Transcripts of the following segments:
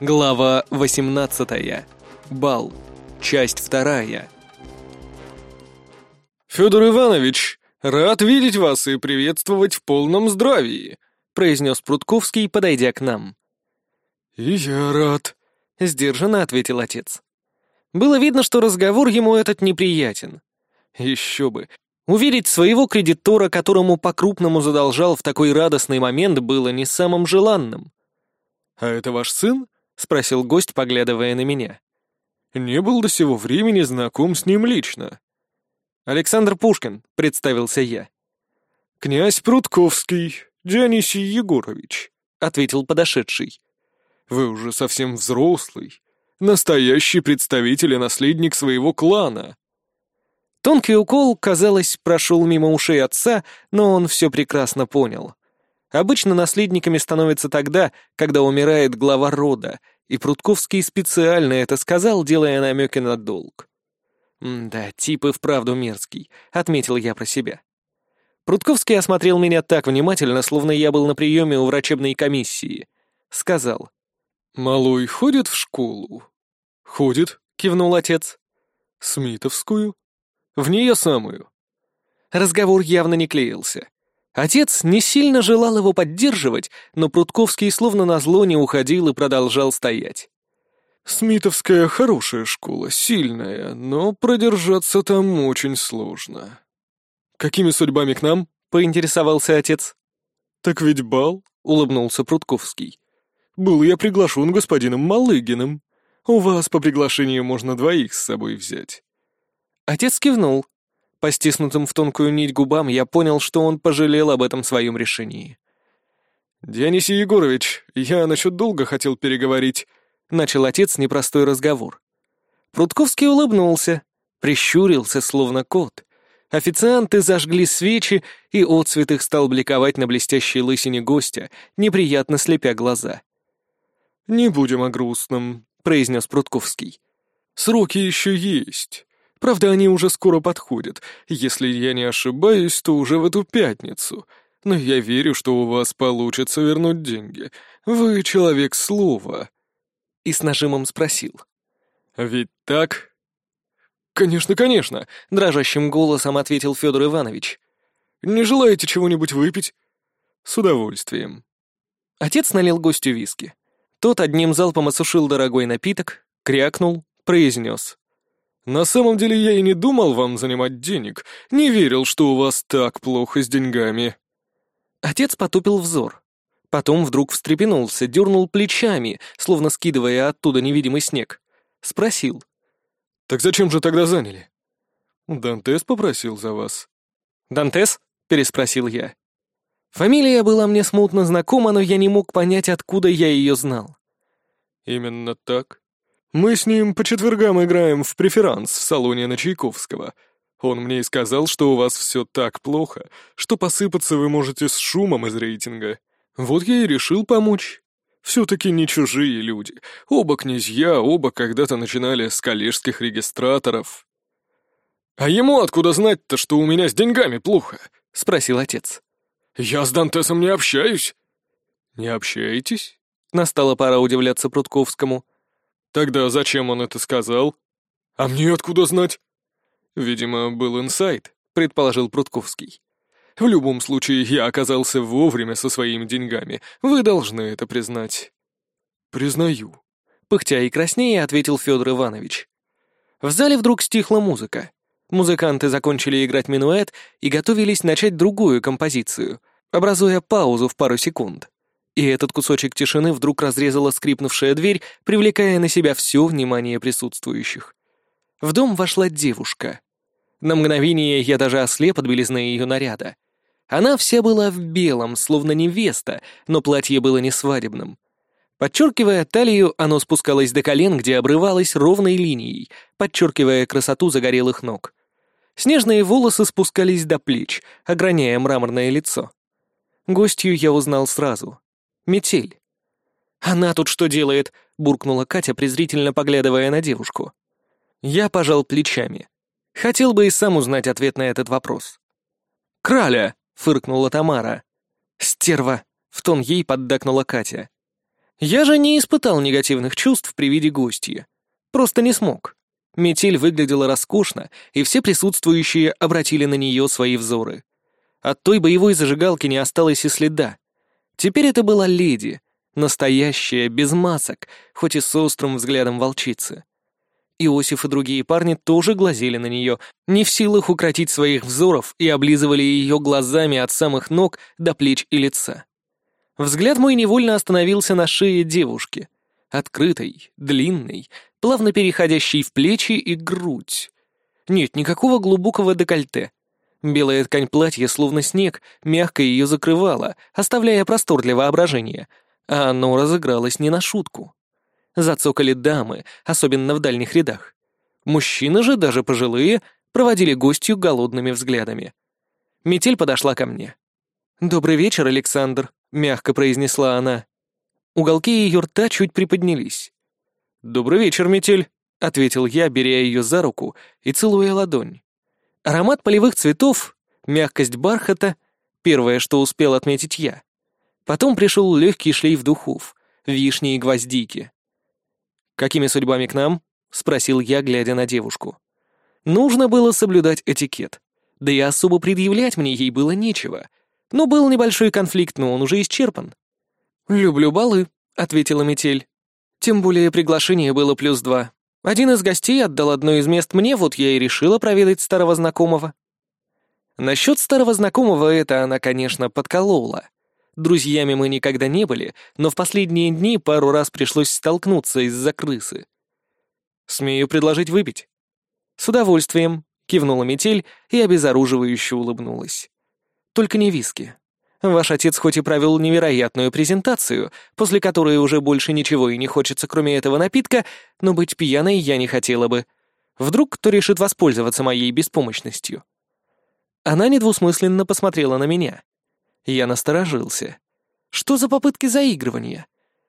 Глава 18. Бал. Часть вторая. «Федор Иванович, рад видеть вас и приветствовать в полном здравии», произнес Прутковский, подойдя к нам. «И я рад», — сдержанно ответил отец. Было видно, что разговор ему этот неприятен. Еще бы. Уверить своего кредитора, которому по-крупному задолжал в такой радостный момент, было не самым желанным. «А это ваш сын?» — спросил гость, поглядывая на меня. «Не был до сего времени знаком с ним лично». «Александр Пушкин», — представился я. «Князь Прутковский, Дионисий Егорович», — ответил подошедший. «Вы уже совсем взрослый, настоящий представитель и наследник своего клана». Тонкий укол, казалось, прошел мимо ушей отца, но он все прекрасно понял. Обычно наследниками становятся тогда, когда умирает глава рода, и Прутковский специально это сказал, делая намеки на долг. «Да, тип и вправду мерзкий», — отметил я про себя. Прутковский осмотрел меня так внимательно, словно я был на приеме у врачебной комиссии. Сказал. «Малой ходит в школу?» «Ходит», — кивнул отец. «Смитовскую?» «В нее самую». Разговор явно не клеился. Отец не сильно желал его поддерживать, но Прутковский словно назло не уходил и продолжал стоять. Смитовская хорошая школа, сильная, но продержаться там очень сложно. Какими судьбами к нам? поинтересовался отец. Так ведь бал, улыбнулся Прутковский. Был я приглашен господином Малыгиным. У вас по приглашению можно двоих с собой взять. Отец кивнул. По стиснутым в тонкую нить губам я понял, что он пожалел об этом своем решении. «Дионисий Егорович, я насчет долга хотел переговорить», — начал отец непростой разговор. Прутковский улыбнулся, прищурился, словно кот. Официанты зажгли свечи, и отцвет их стал бликовать на блестящей лысине гостя, неприятно слепя глаза. «Не будем о грустном», — произнес Прутковский. «Сроки еще есть. Правда, они уже скоро подходят. Если я не ошибаюсь, то уже в эту пятницу. Но я верю, что у вас получится вернуть деньги. Вы человек слова» и с нажимом спросил. «Ведь так?» «Конечно, конечно», — дрожащим голосом ответил Федор Иванович. «Не желаете чего-нибудь выпить?» «С удовольствием». Отец налил гостю виски. Тот одним залпом осушил дорогой напиток, крякнул, произнес. «На самом деле я и не думал вам занимать денег, не верил, что у вас так плохо с деньгами». Отец потупил взор. Потом вдруг встрепенулся, дернул плечами, словно скидывая оттуда невидимый снег. Спросил. «Так зачем же тогда заняли?» «Дантес попросил за вас». «Дантес?» — переспросил я. Фамилия была мне смутно знакома, но я не мог понять, откуда я ее знал. «Именно так. Мы с ним по четвергам играем в преферанс в салоне на Чайковского. Он мне и сказал, что у вас все так плохо, что посыпаться вы можете с шумом из рейтинга». Вот я и решил помочь. Все-таки не чужие люди. Оба князья, оба когда-то начинали с коллежских регистраторов. «А ему откуда знать-то, что у меня с деньгами плохо?» — спросил отец. «Я с Дантесом не общаюсь». «Не общаетесь?» — настала пора удивляться Прутковскому. «Тогда зачем он это сказал?» «А мне откуда знать?» «Видимо, был инсайт», — предположил Прутковский. В любом случае, я оказался вовремя со своими деньгами. Вы должны это признать». «Признаю», — пыхтя и краснее ответил Федор Иванович. В зале вдруг стихла музыка. Музыканты закончили играть минуэт и готовились начать другую композицию, образуя паузу в пару секунд. И этот кусочек тишины вдруг разрезала скрипнувшая дверь, привлекая на себя все внимание присутствующих. В дом вошла девушка. На мгновение я даже ослеп от белизны ее наряда. Она вся была в белом, словно невеста, но платье было не свадебным. Подчеркивая талию, оно спускалось до колен, где обрывалось ровной линией, подчеркивая красоту загорелых ног. Снежные волосы спускались до плеч, ограняя мраморное лицо. Гостью я узнал сразу. Метель. «Она тут что делает?» — буркнула Катя, презрительно поглядывая на девушку. Я пожал плечами. Хотел бы и сам узнать ответ на этот вопрос. «Краля!» фыркнула Тамара. «Стерва!» — в тон ей поддакнула Катя. Я же не испытал негативных чувств при виде гостья. Просто не смог. Метель выглядела роскошно, и все присутствующие обратили на нее свои взоры. От той боевой зажигалки не осталось и следа. Теперь это была леди, настоящая, без масок, хоть и с острым взглядом волчицы. Иосиф и другие парни тоже глазели на нее, не в силах укротить своих взоров и облизывали ее глазами от самых ног до плеч и лица. Взгляд мой невольно остановился на шее девушки. Открытой, длинной, плавно переходящей в плечи и грудь. Нет, никакого глубокого декольте. Белая ткань платья, словно снег, мягко ее закрывала, оставляя простор для воображения, а оно разыгралось не на шутку. Зацокали дамы, особенно в дальних рядах. Мужчины же, даже пожилые, проводили гостью голодными взглядами. Метель подошла ко мне. «Добрый вечер, Александр», — мягко произнесла она. Уголки ее рта чуть приподнялись. «Добрый вечер, Метель», — ответил я, беря ее за руку и целуя ладонь. Аромат полевых цветов, мягкость бархата — первое, что успел отметить я. Потом пришел легкий шлейф духов, вишни и гвоздики. «Какими судьбами к нам?» — спросил я, глядя на девушку. Нужно было соблюдать этикет. Да и особо предъявлять мне ей было нечего. Но был небольшой конфликт, но он уже исчерпан. «Люблю балы», — ответила Метель. Тем более приглашение было плюс два. Один из гостей отдал одно из мест мне, вот я и решила проведать старого знакомого. Насчет старого знакомого это она, конечно, подколола. Друзьями мы никогда не были, но в последние дни пару раз пришлось столкнуться из-за крысы. «Смею предложить выпить». «С удовольствием», — кивнула метель и обезоруживающе улыбнулась. «Только не виски. Ваш отец хоть и провел невероятную презентацию, после которой уже больше ничего и не хочется, кроме этого напитка, но быть пьяной я не хотела бы. Вдруг кто решит воспользоваться моей беспомощностью?» Она недвусмысленно посмотрела на меня. Я насторожился. Что за попытки заигрывания?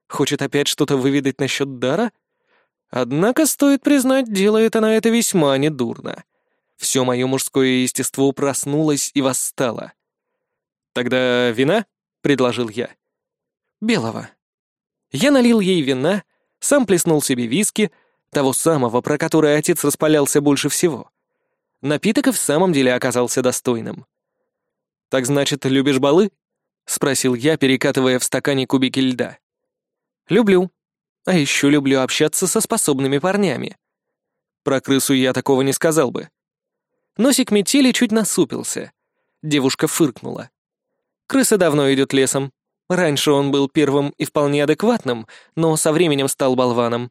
Хочет опять что-то выведать насчет дара? Однако, стоит признать, делает она это весьма недурно. Все мое мужское естество проснулось и восстало. «Тогда вина?» — предложил я. «Белого». Я налил ей вина, сам плеснул себе виски, того самого, про который отец распалялся больше всего. Напиток и в самом деле оказался достойным. «Так значит, любишь балы?» — спросил я, перекатывая в стакане кубики льда. «Люблю. А еще люблю общаться со способными парнями». Про крысу я такого не сказал бы. Носик метели чуть насупился. Девушка фыркнула. Крыса давно идет лесом. Раньше он был первым и вполне адекватным, но со временем стал болваном.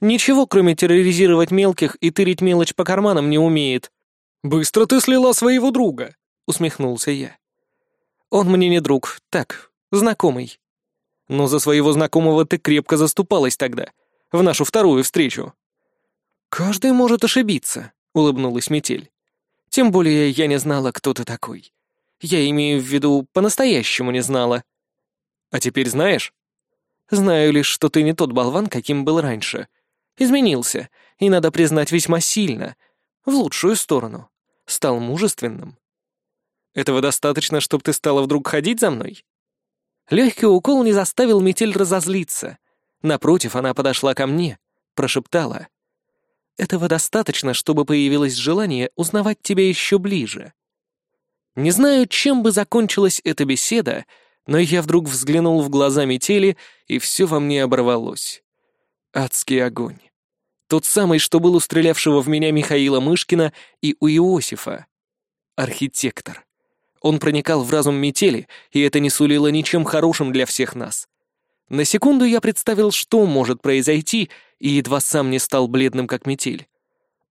Ничего, кроме терроризировать мелких и тырить мелочь по карманам, не умеет. «Быстро ты слила своего друга», — усмехнулся я. «Он мне не друг, так, знакомый». «Но за своего знакомого ты крепко заступалась тогда, в нашу вторую встречу». «Каждый может ошибиться», — улыбнулась Метель. «Тем более я не знала, кто ты такой. Я имею в виду, по-настоящему не знала». «А теперь знаешь?» «Знаю лишь, что ты не тот болван, каким был раньше. Изменился, и, надо признать, весьма сильно. В лучшую сторону. Стал мужественным. Этого достаточно, чтобы ты стала вдруг ходить за мной?» Легкий укол не заставил метель разозлиться. Напротив, она подошла ко мне, прошептала. «Этого достаточно, чтобы появилось желание узнавать тебя еще ближе». Не знаю, чем бы закончилась эта беседа, но я вдруг взглянул в глаза метели, и все во мне оборвалось. Адский огонь. Тот самый, что был у стрелявшего в меня Михаила Мышкина и у Иосифа. Архитектор. Он проникал в разум метели, и это не сулило ничем хорошим для всех нас. На секунду я представил, что может произойти, и едва сам не стал бледным, как метель.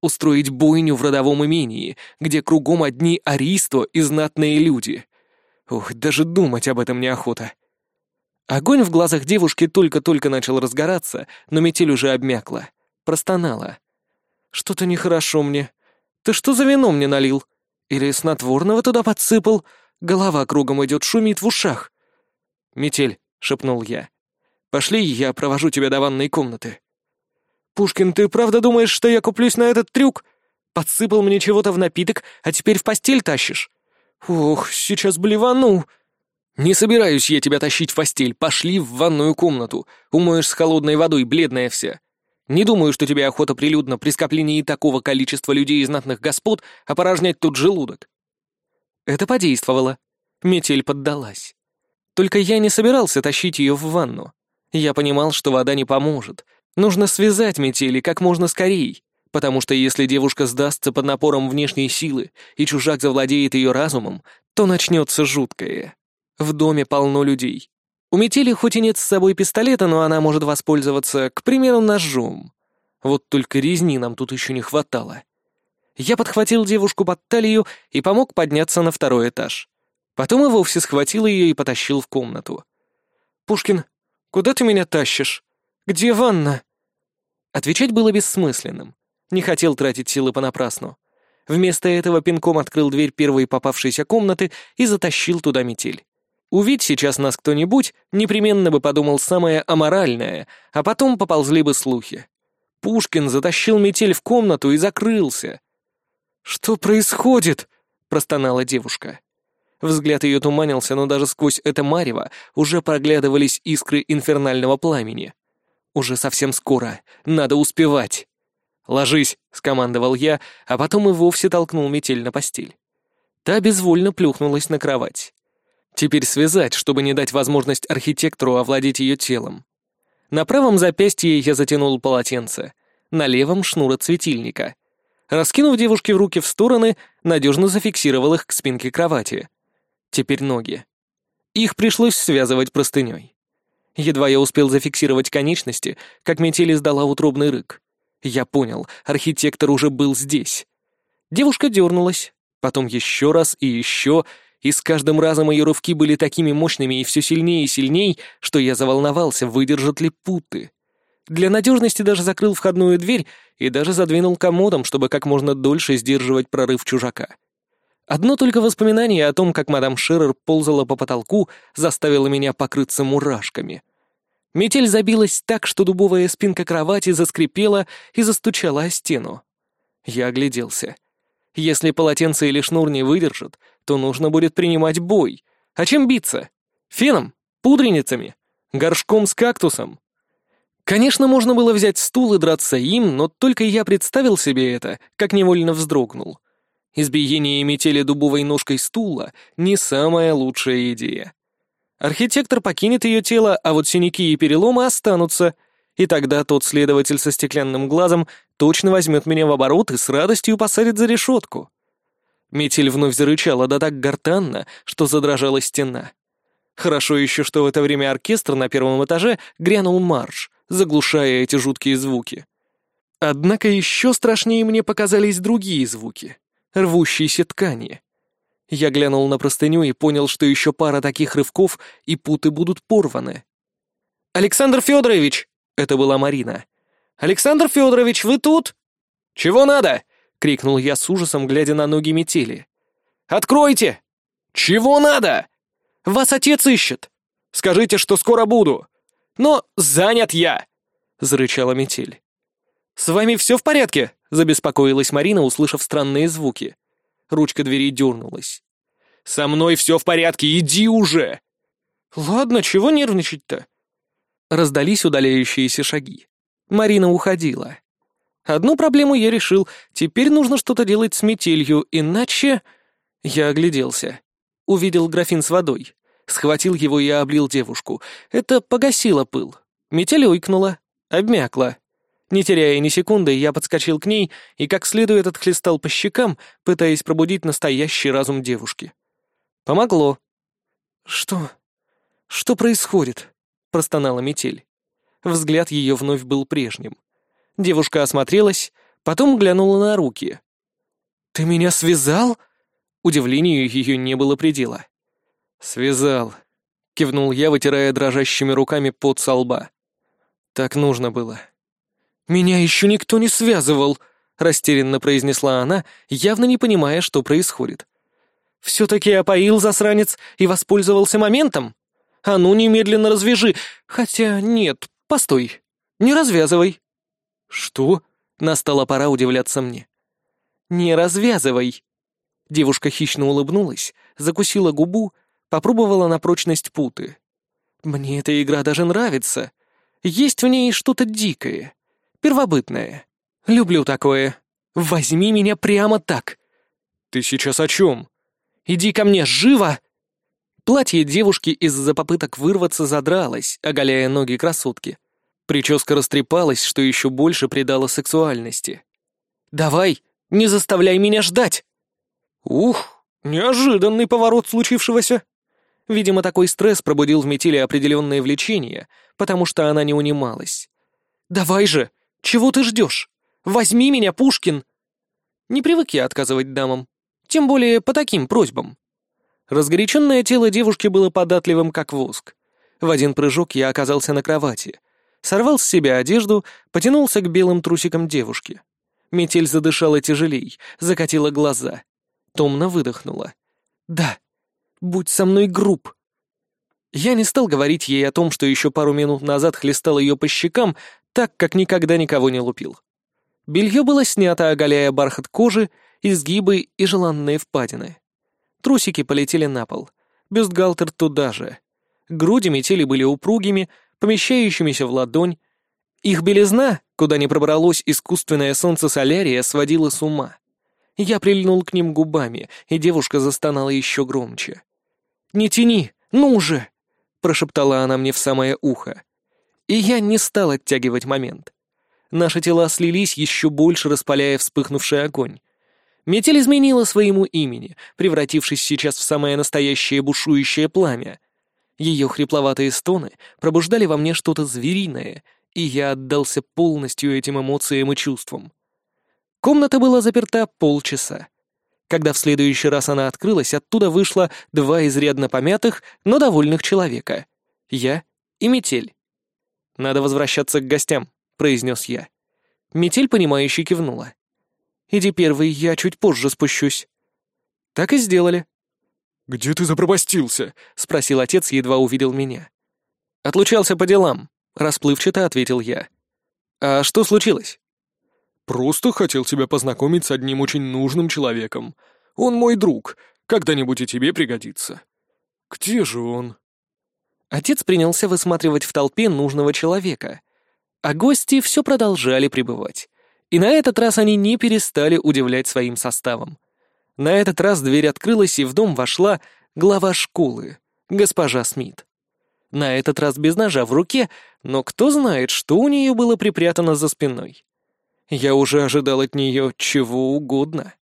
Устроить бойню в родовом имении, где кругом одни ариство и знатные люди. Ух, даже думать об этом неохота. Огонь в глазах девушки только-только начал разгораться, но метель уже обмякла, простонала. «Что-то нехорошо мне. Ты что за вино мне налил?» Или снотворного туда подсыпал? Голова кругом идет, шумит в ушах. «Метель», — шепнул я. «Пошли, я провожу тебя до ванной комнаты». «Пушкин, ты правда думаешь, что я куплюсь на этот трюк? Подсыпал мне чего-то в напиток, а теперь в постель тащишь? Ох, сейчас блевану!» «Не собираюсь я тебя тащить в постель. Пошли в ванную комнату. Умоешь с холодной водой, бледная вся. Не думаю, что тебе охота прилюдно при скоплении такого количества людей и знатных господ опорожнять тут желудок». Это подействовало. Метель поддалась. Только я не собирался тащить ее в ванну. Я понимал, что вода не поможет. Нужно связать метели как можно скорее, потому что если девушка сдастся под напором внешней силы и чужак завладеет ее разумом, то начнется жуткое. В доме полно людей. У метели хоть и нет с собой пистолета, но она может воспользоваться, к примеру, ножом. Вот только резни нам тут еще не хватало. Я подхватил девушку под талию и помог подняться на второй этаж. Потом и вовсе схватил ее и потащил в комнату. «Пушкин, куда ты меня тащишь? Где ванна?» Отвечать было бессмысленным. Не хотел тратить силы понапрасну. Вместо этого пинком открыл дверь первой попавшейся комнаты и затащил туда метель. Увидь сейчас нас кто-нибудь, непременно бы подумал самое аморальное, а потом поползли бы слухи. Пушкин затащил метель в комнату и закрылся. «Что происходит?» — простонала девушка. Взгляд ее туманился, но даже сквозь это марево уже проглядывались искры инфернального пламени. «Уже совсем скоро. Надо успевать». «Ложись», — скомандовал я, а потом и вовсе толкнул метель на постель. Та безвольно плюхнулась на кровать. Теперь связать, чтобы не дать возможность архитектору овладеть ее телом. На правом запястье я затянул полотенце, на левом — шнур от светильника. Раскинув девушке в руки в стороны, надежно зафиксировал их к спинке кровати. Теперь ноги. Их пришлось связывать простыней. Едва я успел зафиксировать конечности, как метель издала утробный рык. Я понял, архитектор уже был здесь. Девушка дернулась, потом еще раз и еще, и с каждым разом ее рывки были такими мощными и все сильнее и сильнее, что я заволновался, выдержат ли путы. Для надежности даже закрыл входную дверь и даже задвинул комодом, чтобы как можно дольше сдерживать прорыв чужака. Одно только воспоминание о том, как мадам Шерер ползала по потолку, заставило меня покрыться мурашками. Метель забилась так, что дубовая спинка кровати заскрипела и застучала о стену. Я огляделся. Если полотенце или шнур не выдержат, то нужно будет принимать бой. А чем биться? Феном? Пудреницами? Горшком с кактусом? Конечно, можно было взять стул и драться им, но только я представил себе это, как невольно вздрогнул. Избиение метели дубовой ножкой стула — не самая лучшая идея. Архитектор покинет ее тело, а вот синяки и переломы останутся, и тогда тот следователь со стеклянным глазом точно возьмет меня в оборот и с радостью посадит за решетку. Метель вновь зарычала, да так гортанно, что задрожала стена. Хорошо еще, что в это время оркестр на первом этаже грянул марш, заглушая эти жуткие звуки. Однако еще страшнее мне показались другие звуки — рвущиеся ткани. Я глянул на простыню и понял, что еще пара таких рывков, и путы будут порваны. «Александр Федорович!» — это была Марина. «Александр Федорович, вы тут?» «Чего надо?» крикнул я с ужасом, глядя на ноги метели. «Откройте!» «Чего надо?» «Вас отец ищет!» «Скажите, что скоро буду!» «Но занят я!» — зарычала метель. «С вами все в порядке?» — забеспокоилась Марина, услышав странные звуки. Ручка двери дернулась. «Со мной все в порядке, иди уже!» «Ладно, чего нервничать-то?» Раздались удаляющиеся шаги. Марина уходила. Одну проблему я решил, теперь нужно что-то делать с метелью, иначе... Я огляделся. Увидел графин с водой. Схватил его и облил девушку. Это погасило пыл. Метель ойкнула, обмякла. Не теряя ни секунды, я подскочил к ней и как следует отхлестал по щекам, пытаясь пробудить настоящий разум девушки. Помогло. «Что? Что происходит?» — простонала метель. Взгляд ее вновь был прежним. Девушка осмотрелась, потом глянула на руки. «Ты меня связал?» Удивлению ее не было предела. «Связал», — кивнул я, вытирая дрожащими руками пот со лба. «Так нужно было». «Меня еще никто не связывал», — растерянно произнесла она, явно не понимая, что происходит. «Все-таки опоил засранец и воспользовался моментом? А ну, немедленно развяжи. Хотя нет, постой, не развязывай». «Что?» — настала пора удивляться мне. «Не развязывай!» Девушка хищно улыбнулась, закусила губу, попробовала на прочность путы. Мне эта игра даже нравится. Есть в ней что-то дикое, первобытное. Люблю такое. Возьми меня прямо так. Ты сейчас о чем? Иди ко мне, живо! Платье девушки из-за попыток вырваться задралось, оголяя ноги красотки. Прическа растрепалась, что еще больше придало сексуальности. «Давай, не заставляй меня ждать!» Ух, неожиданный поворот случившегося. Видимо, такой стресс пробудил в Метиле определенное влечение, потому что она не унималась. «Давай же! Чего ты ждешь? Возьми меня, Пушкин!» Не привык я отказывать дамам, тем более по таким просьбам. Разгоряченное тело девушки было податливым, как воск. В один прыжок я оказался на кровати. Сорвал с себя одежду, потянулся к белым трусикам девушки. Метель задышала тяжелей, закатила глаза. Томно выдохнула. «Да, будь со мной груб». Я не стал говорить ей о том, что еще пару минут назад хлестал ее по щекам, так, как никогда никого не лупил. Белье было снято, оголяя бархат кожи, изгибы и желанные впадины. Трусики полетели на пол. Бюстгальтер туда же. Груди метели были упругими, помещающимися в ладонь. Их белизна, куда не пробралось искусственное солнце солярия, сводила с ума. Я прильнул к ним губами, и девушка застонала еще громче. «Не тяни! Ну же!» — прошептала она мне в самое ухо. И я не стал оттягивать момент. Наши тела слились, еще больше распаляя вспыхнувший огонь. Метель изменила своему имени, превратившись сейчас в самое настоящее бушующее пламя. Ее хрипловатые стоны пробуждали во мне что-то звериное, и я отдался полностью этим эмоциям и чувствам. Комната была заперта полчаса. Когда в следующий раз она открылась, оттуда вышло два изрядно помятых, но довольных человека. Я и Метель. «Надо возвращаться к гостям», — произнес я. Метель, понимающе кивнула. Иди первый, я чуть позже спущусь». Так и сделали. «Где ты запропастился?» — спросил отец, едва увидел меня. «Отлучался по делам», — расплывчато ответил я. «А что случилось?» «Просто хотел тебя познакомить с одним очень нужным человеком. Он мой друг, когда-нибудь и тебе пригодится. Где же он?» Отец принялся высматривать в толпе нужного человека, а гости все продолжали пребывать. И на этот раз они не перестали удивлять своим составом. На этот раз дверь открылась, и в дом вошла глава школы, госпожа Смит. На этот раз без ножа в руке, но кто знает, что у нее было припрятано за спиной. Я уже ожидал от нее чего угодно.